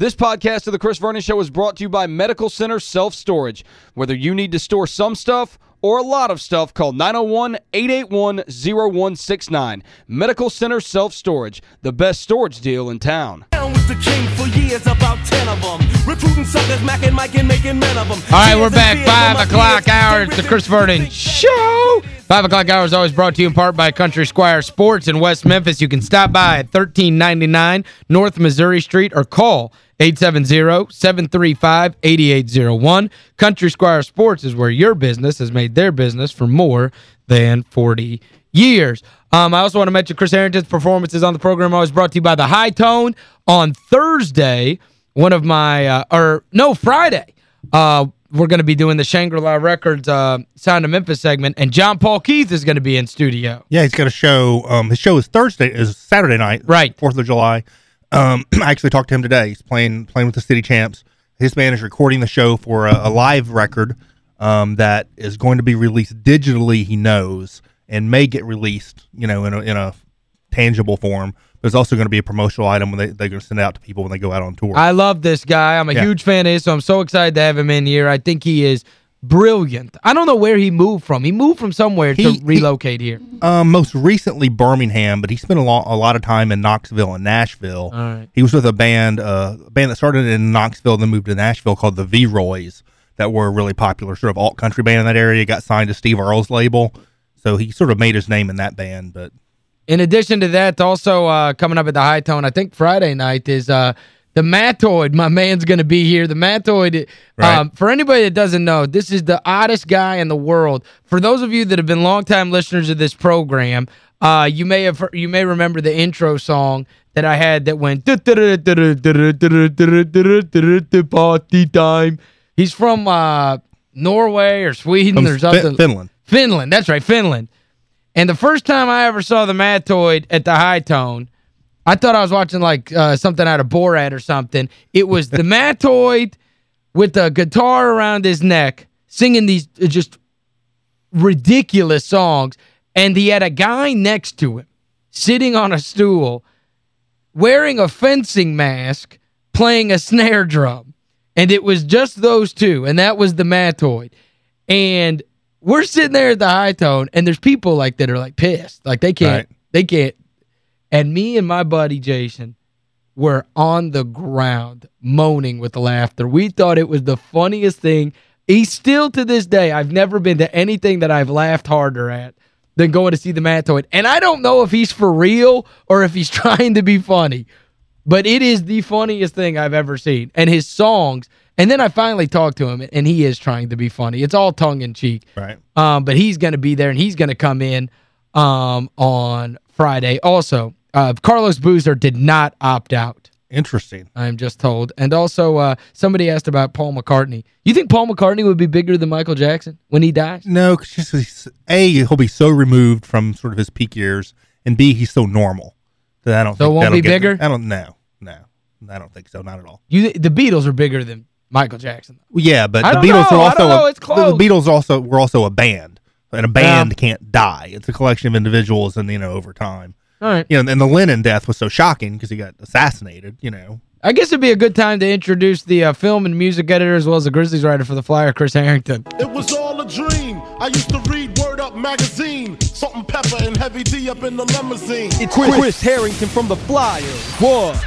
This podcast of The Chris Vernon Show is brought to you by Medical Center Self-Storage. Whether you need to store some stuff or a lot of stuff, call 901-881-0169. Medical Center Self-Storage, the best storage deal in town. was the king for years, about 10 of them. Recruiting suckers, macking, Mike, and making men of them. All right, we're back. 5 o'clock hour. It's the Chris Vernon Show. 5 o'clock hour is always brought to you in part by Country Squire Sports in West Memphis. You can stop by at 1399 North Missouri Street or call 870-735-8801. Country Squire Sports is where your business has made their business for more than 40 years. Um, I also want to mention Chris Harrington's performances on the program always brought to you by The High Tone. On Thursday, one of my, uh, or no, Friday, uh, we're going to be doing the Shangri-La Records uh, Sound of Memphis segment, and John Paul Keith is going to be in studio. Yeah, he's got a show. Um, his show is Thursday, is Saturday night. Right. 4th of July. Um, I actually talked to him today. He's playing playing with the City Champs. His band is recording the show for a, a live record um, that is going to be released digitally, he knows, and may get released, you know, in a, in a tangible form. There's also going to be a promotional item when they, they're going to send out to people when they go out on tour. I love this guy. I'm a Yeah. huge fan of his, so I'm so excited to have him in here. I think he is brilliant. I don't know where he moved from. He moved from somewhere He- to he- relocate here. Um, most recently Birmingham, but he spent a lot a lot of time in Knoxville and Nashville. All right. He was with a band, uh, a band that started in Knoxville, then moved to Nashville called the V Roys, that were a really popular sort of alt country band in that area. Got signed to Steve Earle's label, so he sort of made his name in that band. But In addition to that, also uh, coming up at the High Tone, I think Friday night is uh, the Matoid. My man's going to be here. The Matoid, Right. um, for anybody that doesn't know, this is the oddest guy in the world. For those of you that have been longtime listeners of this program, uh, you may have you may remember the intro song that I had that went party time. He's from uh, Norway or Sweden From or something. Finland. Finland, that's right, Finland. And the first time I ever saw the Matoid at the High Tone, I thought I was watching like uh, something out of Borat or something. It was the Matoid with a guitar around his neck singing these uh, just ridiculous songs. And he had a guy next to him sitting on a stool wearing a fencing mask playing a snare drum. And it was just those two. And that was the Matoid. And we're sitting there at the high tone and there's people like that are like pissed. Like they can't Right. they can't. And me and my buddy Jason were on the ground moaning with laughter. We thought it was the funniest thing. He's still to this day, I've never been to anything that I've laughed harder at than going to see the Matoid. And I don't know if he's for real or if he's trying to be funny. But it is the funniest thing I've ever seen. And his songs, and then I finally talked to him, and he is trying to be funny. It's all tongue-in-cheek. Right. Um, but he's going to be there, and he's going to come in um, on Friday. Also, uh, Carlos Boozer did not opt out, Interesting. I'm just told. And also, uh, somebody asked about Paul McCartney. You think Paul McCartney would be bigger than Michael Jackson when he dies? No, 'cause just he's, A, he'll be so removed from sort of his peak years, and B, he's so normal. That I don't So it won't be bigger? I don't know. No. I don't think so. Not at all. You The Beatles are bigger than Michael Jackson. Well, yeah, but the Beatles know. are also know. a- the- close. The Beatles also were also a band, and a band Yeah. can't die. It's a collection of individuals, and you know, over time, All right. you know, and the Lennon death was so shocking because he got assassinated. You know, I guess it'd be a good time to introduce the uh, film and music editor as well as the Grizzlies writer for the Flyer, Chris Harrington. It was all a dream. I used to read Word Up magazine. Salt-N-Pepa and heavy D up in the limousine. It's Chris, Harrington from The Flyer. What?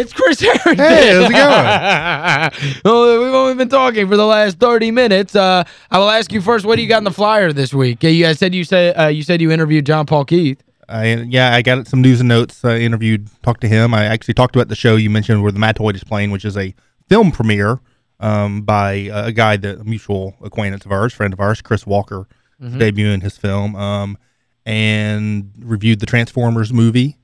It's Chris Harrington. Hey, how's it well, we've only been talking for the last 30 minutes. Uh, I will ask you first, what do you got in the flyer this week? You guys said you said uh, you said you interviewed John Paul Keith. I yeah, I got some news and notes. I interviewed, talked to him. I actually talked about the show you mentioned where the Matoid is playing, which is a film premiere um, by a guy that a mutual acquaintance of ours, friend of ours, Chris Walker, is debuting his film, um, and reviewed the Transformers movie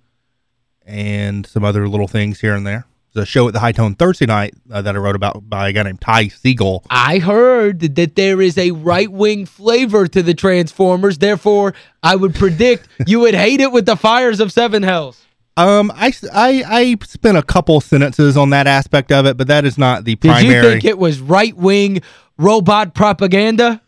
and some other little things here and there. There's a show at the High Tone Thursday night uh, that I wrote about by a guy named Ty Segall. I heard that there is a right-wing flavor to the Transformers. Therefore, I would predict you would hate it with the fires of Seven Hells. Um, I, I, I spent a couple sentences on that aspect of it, but that is not the Did primary. Did you think it was right-wing robot propaganda?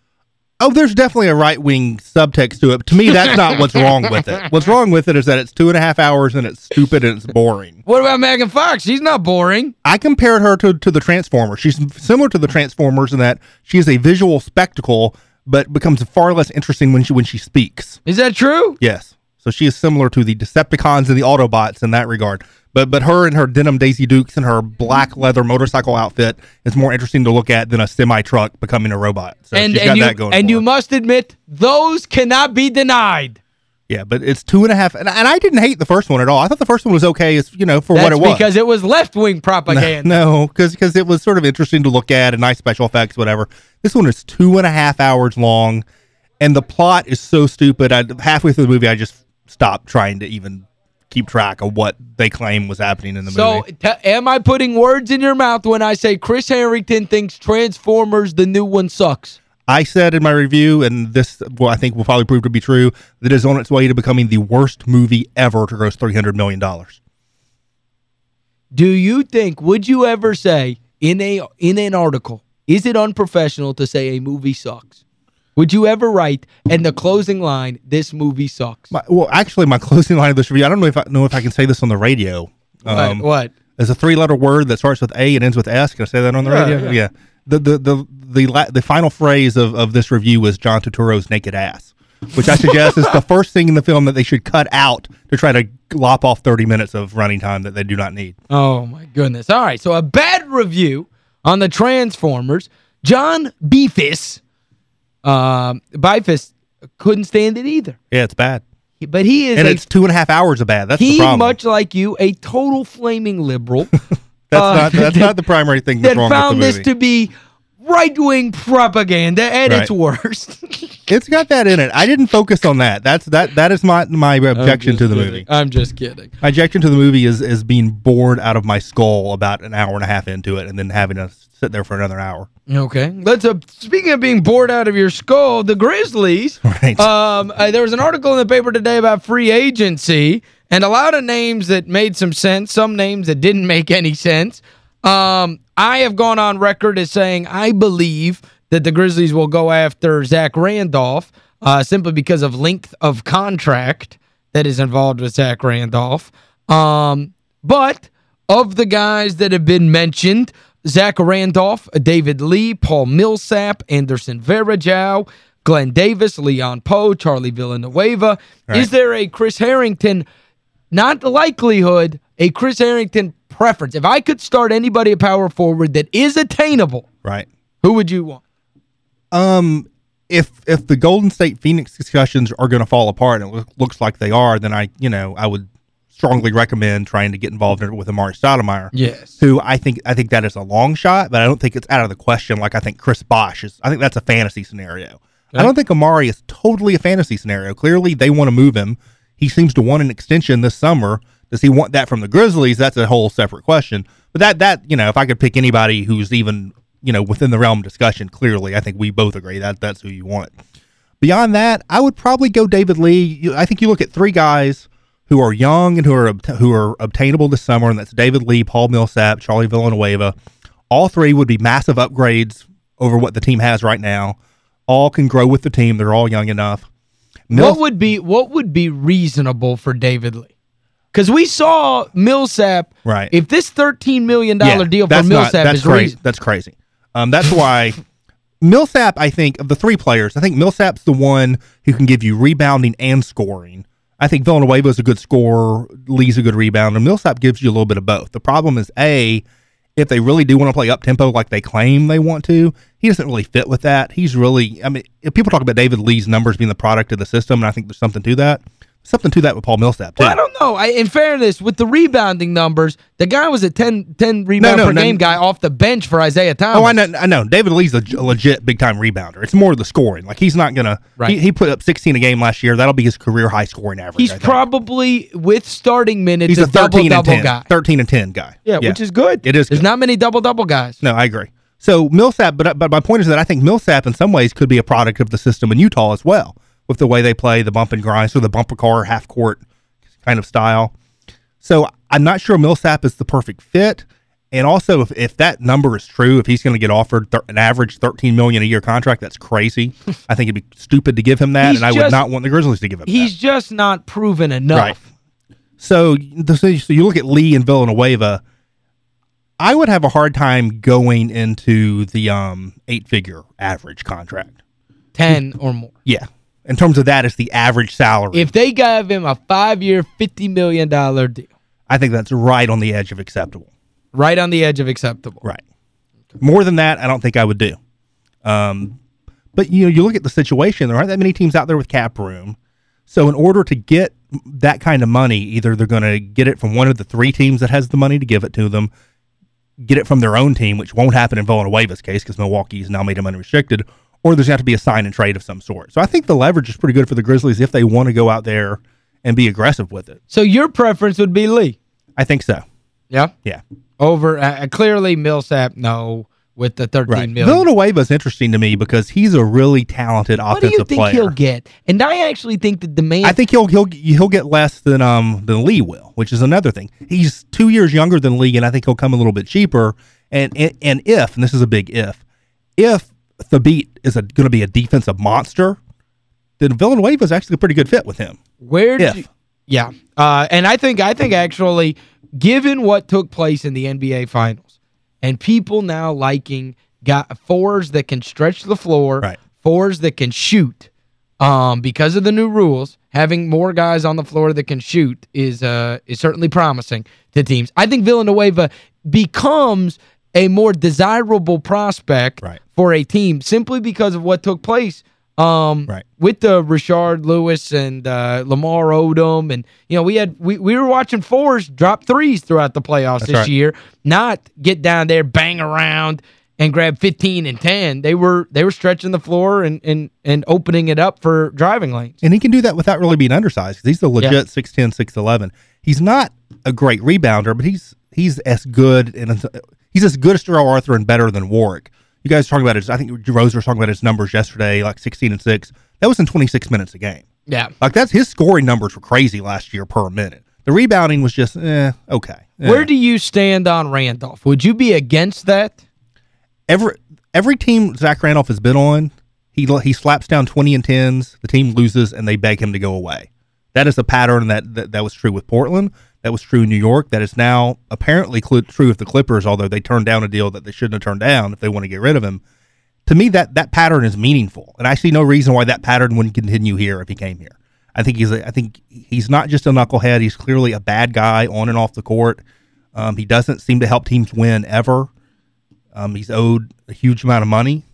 Oh, there's definitely a right wing subtext to it. To me, that's not what's wrong with it. What's wrong with it is that it's two and a half hours and it's stupid and it's boring. What about Megan Fox? She's not boring. I compared her to, to the Transformers. She's similar to the Transformers in that she is a visual spectacle, but becomes far less interesting when she when she speaks. Is that true? Yes. So she is similar to the Decepticons and the Autobots in that regard. But but her and her denim Daisy Dukes and her black leather motorcycle outfit is more interesting to look at than a semi truck becoming a robot. So and she's and got you, that going. and you her. must admit, those cannot be denied. yeah, but it's two and a half, and, and I didn't hate the first one at all. I thought the first one was okay, as you know, for That's what it was. because it was left-wing propaganda. No, because it was sort of interesting to look at and nice special effects, whatever. This one is two and a half hours long, and the plot is so stupid. I halfway through the movie, I just stopped trying to even keep track of what they claim was happening in the So, movie. t- am I putting words in your mouth when I say Chris Harrington thinks Transformers, the new one, sucks? I said in my review, and this, well, I think will probably prove to be true, that is on its way to becoming the worst movie ever to gross three hundred million dollars. Do you think, would you ever say in a in an article, is it unprofessional to say a movie sucks? Would you ever write, and the closing line, this movie sucks? My, well, actually, my closing line of this review, I don't know if I know if I can say this on the radio. Um, what? There's a three-letter word that starts with A and ends with S. Can I say that on the Yeah, radio? yeah. The the the the la- the final phrase of, of this review was John Turturro's naked ass, which I suggest is the first thing in the film that they should cut out to try to lop off 30 minutes of running time that they do not need. Oh, my goodness. All right, so a bad review on the Transformers. John Beifuss, um, Beifuss couldn't stand it either. Yeah, it's bad, But he is and a, it's two and a half hours of bad. That's the he, much like you, a total flaming liberal that's uh, not that's not the primary thing that's that wrong found with the this to be right-wing propaganda at its Right. worst. it's got that in it. I didn't focus on that. That's that that is my my objection to the movie. I'm just kidding. My objection to the movie is is being bored out of my skull about an hour and a half into it, and then having to sit there for another hour. Okay. Let's uh, speaking of being bored out of your skull, the Grizzlies. Right. Um, uh, there was an article in the paper today about free agency and a lot of names that made some sense, some names that didn't make any sense. Um, I have gone on record as saying I believe that the Grizzlies will go after Zach Randolph uh, simply because of length of contract that is involved with Zach Randolph. Um, but of the guys that have been mentioned, Zach Randolph, David Lee, Paul Millsap, Anderson Varejao, Glen Davis, Leon Powe, Charlie Villanueva. Right. Is there a Chris Harrington, not likelihood, a Chris Harrington preference? If I could start anybody a power forward that is attainable, right. who would you want? Um, if if the Golden State Phoenix discussions are going to fall apart, and it looks like they are, then I you know I would strongly recommend trying to get involved in it with Amar'e Stoudemire. Yes. Who I think I think that is a long shot, but I don't think it's out of the question. Like I think Chris Bosh is. I think that's a fantasy scenario. I don't think Amar'e is totally a fantasy scenario. Clearly, they want to move him. He seems to want an extension this summer. Does he want that from the Grizzlies? That's a whole separate question. But that that you know, if I could pick anybody who's even you know within the realm of discussion, clearly, I think we both agree that that's who you want. Beyond that, I would probably go David Lee. I think you look at three guys who are young and who are who are obtainable this summer, and that's David Lee, Paul Millsap, Charlie Villanueva. All three would be massive upgrades over what the team has right now. All can grow with the team. They're all young enough. Mill- What would be what would be reasonable for David Lee? Because we saw Millsap. Right. If this $13 million deal for not- Millsap that's is crazy. That's crazy. Um, that's why Millsap, I think, of the three players, I think Millsap's the one who can give you rebounding and scoring. I think Villanueva is a good scorer, Lee's a good rebounder. Millsap gives you a little bit of both. The problem is, A, if they really do want to play up tempo like they claim they want to, he doesn't really fit with that. He's really, I mean, people talk about David Lee's numbers being the product of the system, and I think there's something to that. Something to that with Paul Millsap, too. Well, I don't know. I, in fairness, with the rebounding numbers, the guy was a 10, 10 rebound no, per no. game guy off the bench for Isiah Thomas. Oh, I know. I know. David Lee's a, a legit big time rebounder. It's more the scoring. Like he's not gonna. Right. He, he put up 16 a game last year. That'll be his career high scoring average. He's probably, with starting minutes, he's a, a 13 and double-double 10 guy. 13 and 10 guy. Yeah, which is good. It is There's good. not many double-double guys. No, I agree. So Millsap, but but my point is that I think Millsap in some ways could be a product of the system in Utah as well, with the way they play the bump and grind, so the bumper car half court kind of style. So I'm not sure Millsap is the perfect fit. And also, if, if that number is true, if he's going to get offered thir- an average 13 million a year contract, that's crazy. I think it'd be stupid to give him that, He's and I would not want the Grizzlies to give him He's that. just not proven enough. Right. So, the, so you- look at Lee and Villanueva, I would have a hard time going into the um, eight-figure average contract. 10 or more. Yeah. In terms of that, it's the average salary. If they gave him a five-year, $50 million deal, I think that's right on the edge of acceptable. right on the edge of acceptable. Right. More than that, I don't think I would do. Um, but you know, you look at the situation. There aren't that many teams out there with cap room. So in order to get that kind of money, either they're going to get it from one of the three teams that has the money to give it to them, get it from their own team, which won't happen in Villanueva's case because Milwaukee's now made him unrestricted, or there's going to have to be a sign and trade of some sort. So I think the leverage is pretty good for the Grizzlies if they want to go out there and be aggressive with it. So your preference would be Lee. I think so. Yeah. Yeah. Over uh, clearly Millsap no with the thirteen Right. million. Villanueva's interesting to me because he's a really talented what do you think player. he'll get? And I actually think the demand I think he'll he'll he'll get less than um than Lee will, which is another thing. He's two years younger than Lee, and I think he'll come a little bit cheaper. And and, and if, and this is a big if, if Thabeet is going to be a defensive monster, then Villanueva is actually a pretty good fit with him. Where you, Yeah. Uh, and I think I think actually given what took place in the NBA finals and people now liking got fours that can stretch the floor, Right. fours that can shoot um because of the new rules, having more guys on the floor that can shoot is uh is certainly promising to teams. I think Villanueva becomes a more desirable prospect Right. for a team simply because of what took place um Right. with the Rashard Lewis and uh, Lamar Odom and you know we had we, we were watching fours drop threes throughout the playoffs That's this right. year not get down there bang around and grab 15 and 10 they were they were stretching the floor and and and opening it up for driving lanes And he can do that without really being undersized he's the legit Yeah. 6'10", 6'11". He's not a great rebounder, but he's he's as good and as- he's as good as Darrell Arthur and better than Warrick. You guys talking about his, I think Rose was talking about his numbers yesterday, like 16 and 6. That was in 26 minutes a game. yeah Like that's his scoring numbers were crazy last year per minute. The rebounding was just eh, okay. Eh. where do you stand on Randolph would you be against that every every team Zach Randolph has been on, he he slaps down 20 and 10s, the team loses and they beg him to go away. That is a pattern that that, that was true with Portland, that was true in New York, that is now apparently cl- true with the Clippers although they turned down a deal that they shouldn't have turned down if they want to get rid of him. To me that that pattern is meaningful and I see no reason why that pattern wouldn't continue here if he came here. I think he's a, I think he's not just a knucklehead, he's clearly a bad guy on and off the court. Um, he doesn't seem to help teams win ever. Um, he's owed a huge amount of money.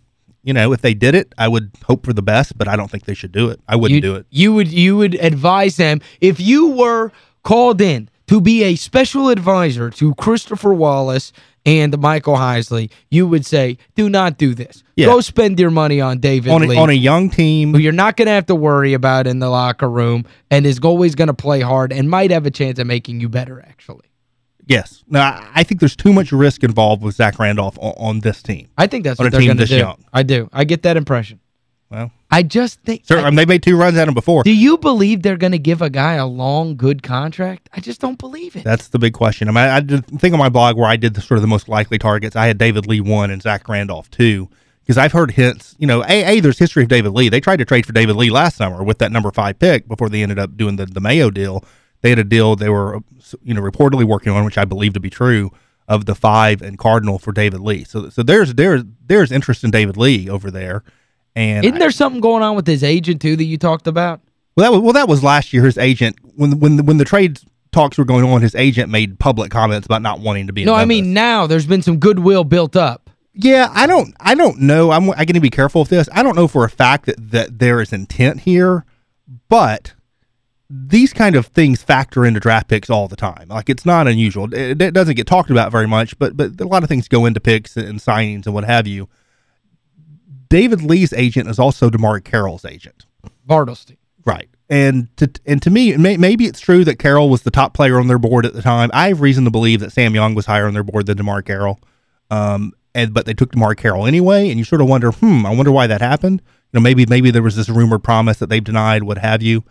You know, if they did it, I would hope for the best, but I don't think they should do it. I wouldn't you, do it. You would you would advise them if you were called in to be a special advisor to Christopher Wallace and Michael Heisley, you would say, do not do this. Yeah. Go spend your money on David On Lee. a, on a young team, who you're not going to have to worry about in the locker room and is always going to play hard and might have a chance at making you better, actually. yes. No, I, I think there's too much risk involved with Zach Randolph on, on this team. I think that's what they're going to do. young. I do. I get that impression. I just think... sir, I- I they made two runs at him before. do you believe they're going to give a guy a long, good contract? I just don't believe it. That's the big question. I mean, I think on my blog where I did the sort of the most likely targets. I had David Lee one and Zach Randolph two because I've heard hints. You know, a, a there's history of David Lee. They tried to trade for David Lee last summer with that number five pick before they ended up doing the the Mayo deal. They had a deal they were you know reportedly working on, which I believe to be true, of the five and Cardinal for David Lee. So so there's there's there's interest in David Lee over there. And Isn't there something going on with his agent, too, that you talked about? well, that was well, that was last year. His agent, when when the, when the trade talks were going on, his agent made public comments about not wanting to be. No, I mean now there's been some goodwill built up. yeah, I don't, I don't know. I'm, I got to be careful with this. I don't know for a fact that that there is intent here, but these kind of things factor into draft picks all the time. Like it's not unusual. It, it doesn't get talked about very much, but but a lot of things go into picks and signings and what have you. David Lee's agent is also DeMarre Carroll's agent. Bartelstein. Right. And to and to me, may, maybe it's true that Carroll was the top player on their board at the time. I have reason to believe that Sam Young was higher on their board than DeMarre Carroll. Um, and but they took DeMarre Carroll anyway, and you sort of wonder, hmm, I wonder why that happened. You know, maybe maybe there was this rumored promise that they've denied, what have you.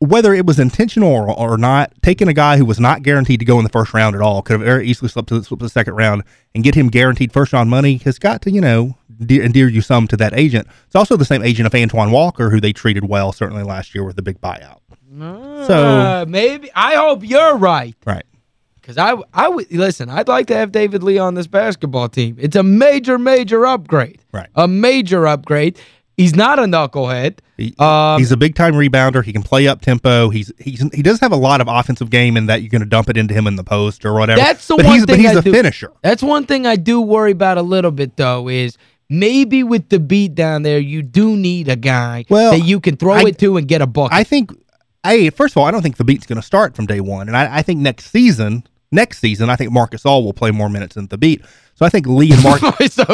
whether it was intentional or, or not, taking a guy who was not guaranteed to go in the first round at all, could have very easily slipped to, the, slipped to the second round, and get him guaranteed first round money has got to, you know, de- endear you some to that agent. It's also the same agent of Antoine Walker, who they treated well, certainly last year with the big buyout. So, Uh, maybe. I hope you're right. right. Because I, I would, listen, I'd like to have David Lee on this basketball team. It's a major, major upgrade. Right. A major upgrade. He's not a knucklehead. He, Um, he's a big time rebounder. He can play up tempo. He's he's he does have a lot of offensive game in that you're going to dump it into him in the post or whatever. That's the but one he's, thing But he's I a do- finisher. That's one thing I do worry about a little bit, though, is maybe with Thabeet down there, you do need a guy Well, that you can throw I- it to and get a bucket. I think, hey, first of all, I don't think Thabeet's going to start from day one, and I, I think next season, next season, I think Marc Gasol will play more minutes than Thabeet. So I think Lee and Mark. so,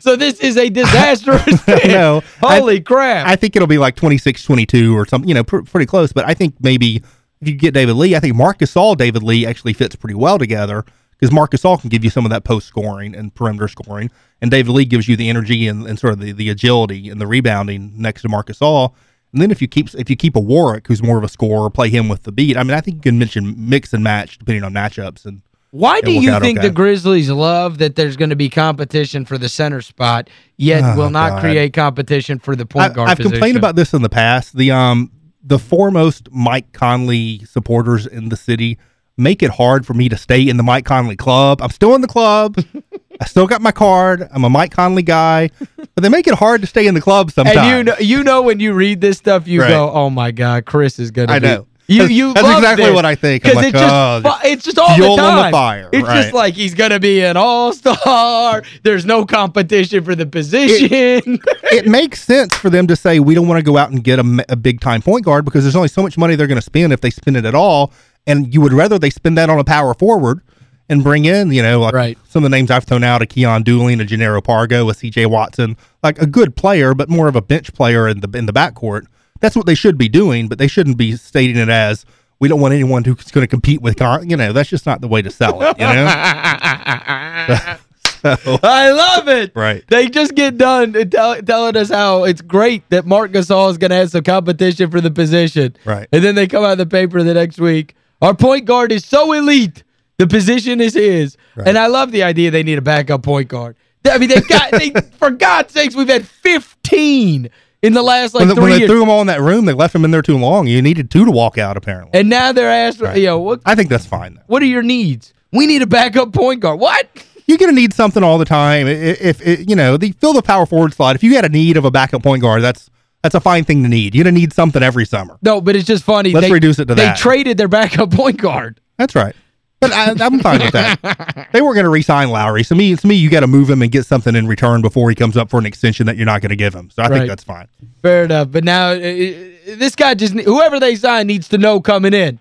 so this is a disastrous thing. No, I- Holy crap. I think it'll be like 26 22 or something, you know, pr- pretty close. But I think maybe if you get David Lee, I think Marc Gasol, David Lee actually fits pretty well together because Marc Gasol can give you some of that post scoring and perimeter scoring, and David Lee gives you the energy and, and sort of the, the agility and the rebounding next to Marc Gasol. And then if you keep if you keep a Warrick who's more of a scorer, play him with Thabeet. I mean, I think you can mention mix and match depending on matchups. And Why do you think okay. the Grizzlies love that there's going to be competition for the center spot, yet Oh, will not God. create competition for the point I, guard I've position? complained about this in the past. The um the foremost Mike Conley supporters in the city make it hard for me to stay in the Mike Conley club. I'm still in the club. I still got my card. I'm a Mike Conley guy, but they make it hard to stay in the club sometimes. And you know, you know when you read this stuff, you Right. go, "Oh my God, Chris is gonna." I be-" know. You you that's love exactly this. what I think. I'm 'Cause like, it's just, oh, it's just all the on the fire, It's just like he's gonna be an all star. There's no competition for the position. it makes sense for them to say we don't want to go out and get a, a big time point guard because there's only so much money they're going to spend if they spend it at all, and you would rather they spend that on a power forward and bring in, you know, like Right. some of the names I've thrown out: a Keyon Dooling, a Jannero Pargo, a C.J. Watson, like a good player, but more of a bench player in the in the backcourt. That's what they should be doing, but they shouldn't be stating it as we don't want anyone who's going to compete with, Con-" you know, that's just not the way to sell it, you know. so, I love it. Right. They just get done uh, tell, telling us how it's great that Marc Gasol is going to have some competition for the position. Right. And then they come out in the paper the next week. Our point guard is so elite. The position is his. And I love the idea they need a backup point guard. I mean, they've got, they, for God's sakes, we've had 15 in the last, like, when, they- three when they years. threw them all in that room, they left them in there too long. You needed two to walk out, apparently. and now they're asked, you know, what, I think that's fine. Though. what are your needs? We need a backup point guard. What? You're going to need something all the time. If, if you know, the fill the power forward slot. If you had a need of a backup point guard, that's that's a fine thing to need. You're going to need something every summer. No, but it's just funny. Let's they, reduce it to they that. They traded their backup point guard. That's right. But I, I'm fine with that. They weren't going to re-sign Lowry. So me, to me, you got to move him and get something in return before he comes up for an extension that you're not going to give him. So I Right. think that's fine. Fair enough. But now, this guy just, whoever they sign needs to know coming in,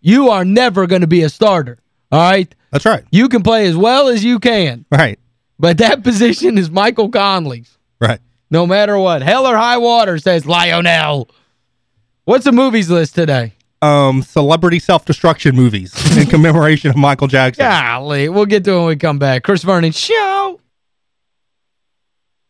you are never going to be a starter. All right? That's right. You can play as well as you can, Right. but that position is Michael Conley's. Right. No matter what. Hell or high water, says Lionel. What's the movies list today? Um, celebrity self-destruction movies in commemoration of Michael Jackson. Golly, we'll get to it when we come back. Chris Vernon, show.